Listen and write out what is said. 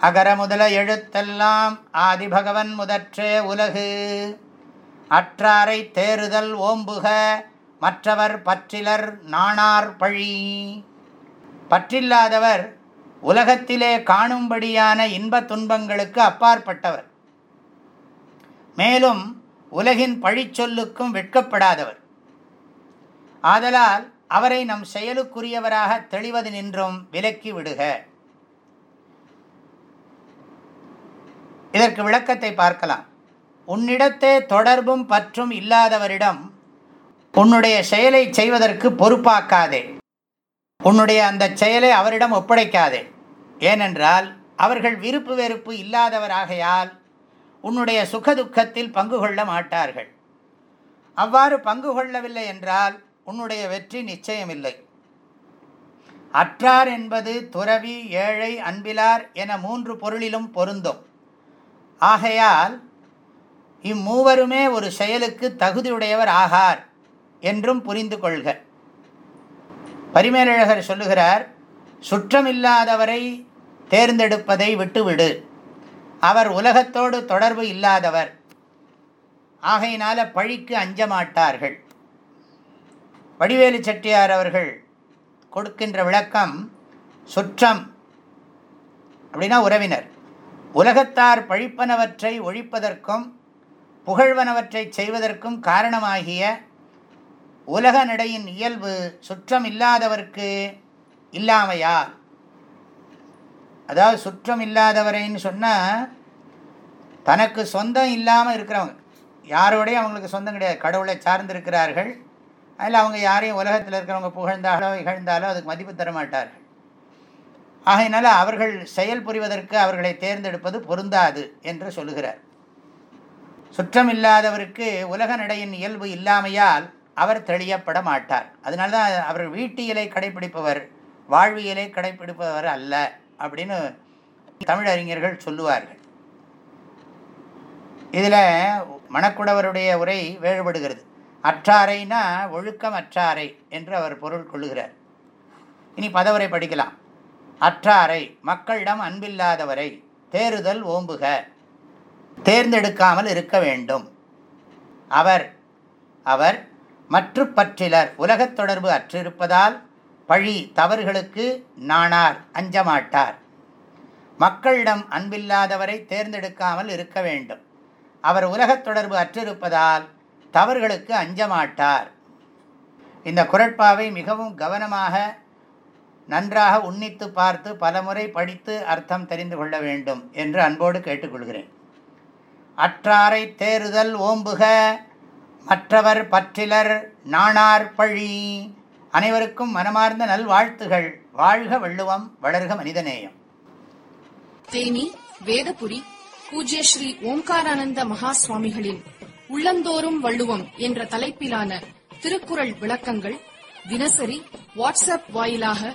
அகர முதல எழுத்தெல்லாம் ஆதிபகவன் முதற்றே உலகு. அற்றாரை தேறுதல் ஓம்புக மற்றவர் பற்றிலர் நாணார் பழி. பற்றில்லாதவர் உலகத்திலே காணும்படியான இன்ப துன்பங்களுக்கு அப்பாற்பட்டவர். மேலும் உலகின் பழிச்சொல்லுக்கும் வெட்கப்படாதவர். ஆதலால் அவரை நம் செயலுக்குரியவராக தெளிவது நின்றும் விலக்கி விடுக. இதற்கு விளக்கத்தை பார்க்கலாம். உன்னிடத்தே தொடர்பும் பற்றும் இல்லாதவரிடம் உன்னுடைய செயலை செய்வதற்கு பொறுப்பாக்காதே. உன்னுடைய அந்த செயலை அவரிடம் ஒப்படைக்காதே. ஏனென்றால் அவர்கள் விருப்பு வெறுப்பு இல்லாதவராகையால் உன்னுடைய சுகதுக்கத்தில் பங்கு கொள்ள மாட்டார்கள். அவ்வாறு பங்கு கொள்ளவில்லை என்றால் உன்னுடைய வெற்றி நிச்சயமில்லை. அற்றார் என்பது துறவி ஏழை அன்பிலார் என மூன்று பொருளிலும் பொருந்தும். ஆகையால் இம்மூவருமே ஒரு செயலுக்கு தகுதியுடையவர் ஆகார் என்றும் புரிந்து கொள்க. பரிமேலழகர் சொல்லுகிறார் சுற்றமில்லாதவரை தேர்ந்தெடுப்பதை விட்டுவிடு. அவர் உலகத்தோடு தொடர்பு இல்லாதவர். ஆகையினால பழிக்கு அஞ்ச மாட்டார்கள் வடிவேலு செட்டியார் அவர்கள் கொடுக்கின்ற விளக்கம் சுற்றம் அப்படின்னா உறவினர். உலகத்தார் பழிப்பனவற்றை ஒழிப்பதற்கும் புகழ்வனவற்றை செய்வதற்கும் காரணமாகிய உலக நடையின் இயல்பு சுற்றம் இல்லாதவர்க்கு இல்லாமையா அதாவது சுற்றம் இல்லாதவரைன்னு சொன்னால் தனக்கு சொந்தம் இல்லாமல் இருக்கிறவங்க. யாரோடையும் அவங்களுக்கு சொந்தம் கிடையாது. கடவுளை சார்ந்திருக்கிறார்கள். அதில் அவங்க யாரையும் உலகத்தில் இருக்கிறவங்க புகழ்ந்தாலோ இகழ்ந்தாலோ அதுக்கு மதிப்பு தர மாட்டார்கள் ஆகையினால அவர்கள் செயல் புரிவதற்கு அவர்களை தேர்ந்தெடுப்பது பொருந்தாது என்று சொல்லுகிறார். சுற்றமில்லாதவருக்கு உலக நடையின் இயல்பு இல்லாமையால் அவர் தெளியப்பட மாட்டார். அதனால்தான் அவர் வீட்டியலை கடைபிடிப்பவர் வாழ்வியலை கடைபிடிப்பவர் அல்ல அப்படின்னு தமிழறிஞர்கள் சொல்லுவார்கள். இதில் மணக்குடவருடைய உரை வேறுபடுகிறது. அற்றாரைனா ஒழுக்கம் அற்றாரை என்று அவர் பொருள் கொள்ளுகிறார். இனி பதவரை படிக்கலாம். அற்றாரை மக்களிடம் அன்பில்லாதவரை தேறுதல் ஓம்புக. தேர்ந்தெடுக்காமல் இருக்க வேண்டும். அவர் அவர் மற்ற பற்றிலர் உலகத் தொடர்பு அற்றிருப்பதால் பழி தவறுகளுக்கு நாணார் அஞ்சமாட்டார். மக்களிடம் அன்பில்லாதவரை தேர்ந்தெடுக்காமல் இருக்க வேண்டும். அவர் உலகத் தொடர்பு அற்றிருப்பதால் தவறுகளுக்கு அஞ்சமாட்டார். இந்த குரட்பாவை மிகவும் கவனமாக நன்றாக உன்னித்து பார்த்து பலமுறை படித்து அர்த்தம் தெரிந்து கொள்ள வேண்டும் என்று அன்போடு கேட்டுக்கொள்கிறேன். அற்றாரை தேறுதல் ஓம்புக மற்றவர் பற்றிலர் நாணார் பழி. அனைவருக்கும் மனமார்ந்த நல்வாழ்த்துகள். வாழ்க வள்ளுவம் வளர்க மனிதநேயம். தேனி வேதபுரி பூஜ்ய ஸ்ரீ ஓம்காரானந்த மகா சுவாமிகளின் உள்ளந்தோறும் வள்ளுவம் என்ற தலைப்பிலான திருக்குறள் விளக்கங்கள் தினசரி வாட்ஸ்அப் வாயிலாக